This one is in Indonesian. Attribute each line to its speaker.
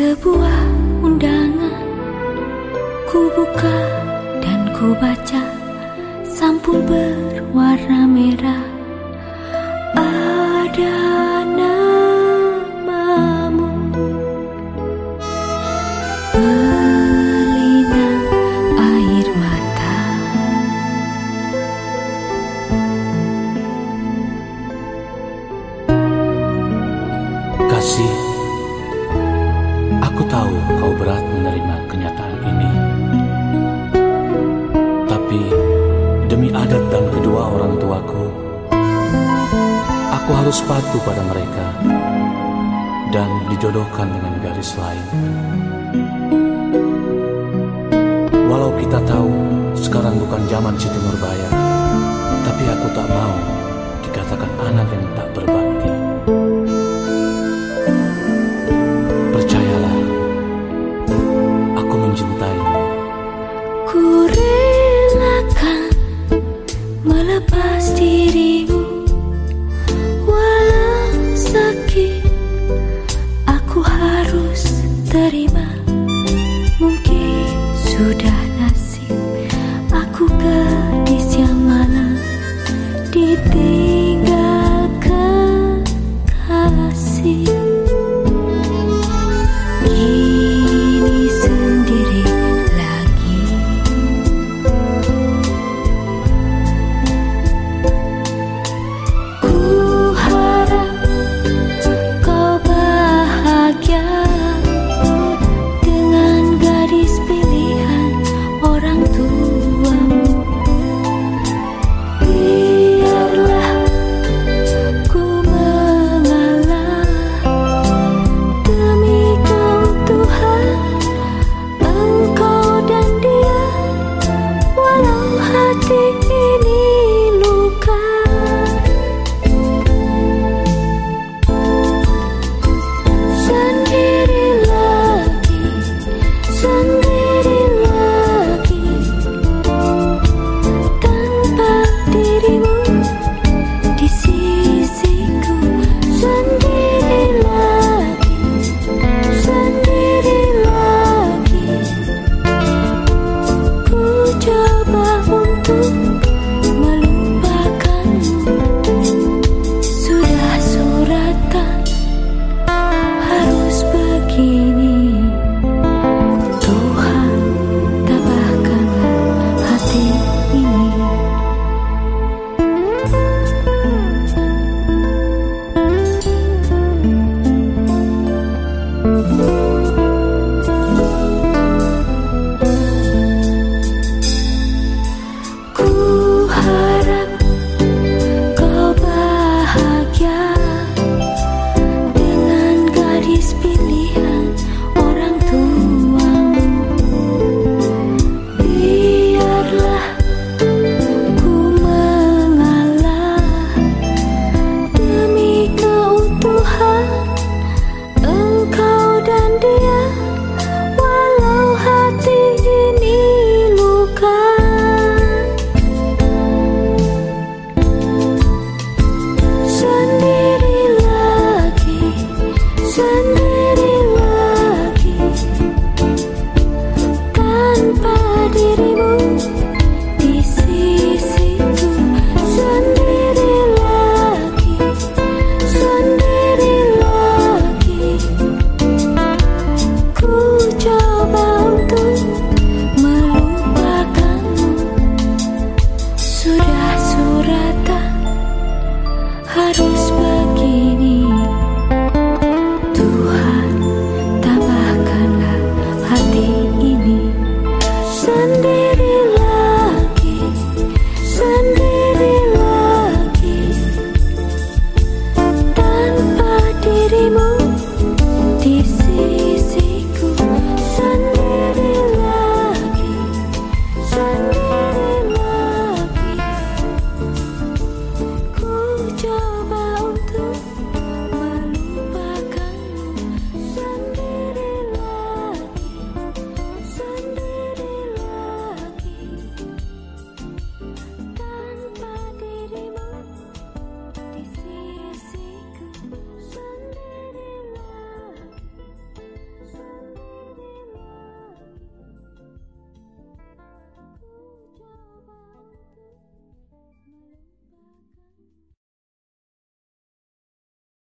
Speaker 1: sebuah undangan. Ku buka dan ku baca sampul berwarna merah
Speaker 2: berat menerima kenyataan ini. Tapi demi adat dan kedua orang tuaku, aku harus patuh pada mereka dan dijodohkan dengan garis lain. Walau kita tahu sekarang bukan zaman Siti Nurbaya, tapi aku tak mau dikatakan anak yang tak berbakti. mencintaimu Ku relakan melepas dirimu. Walau sakit aku harus terima. You. Baros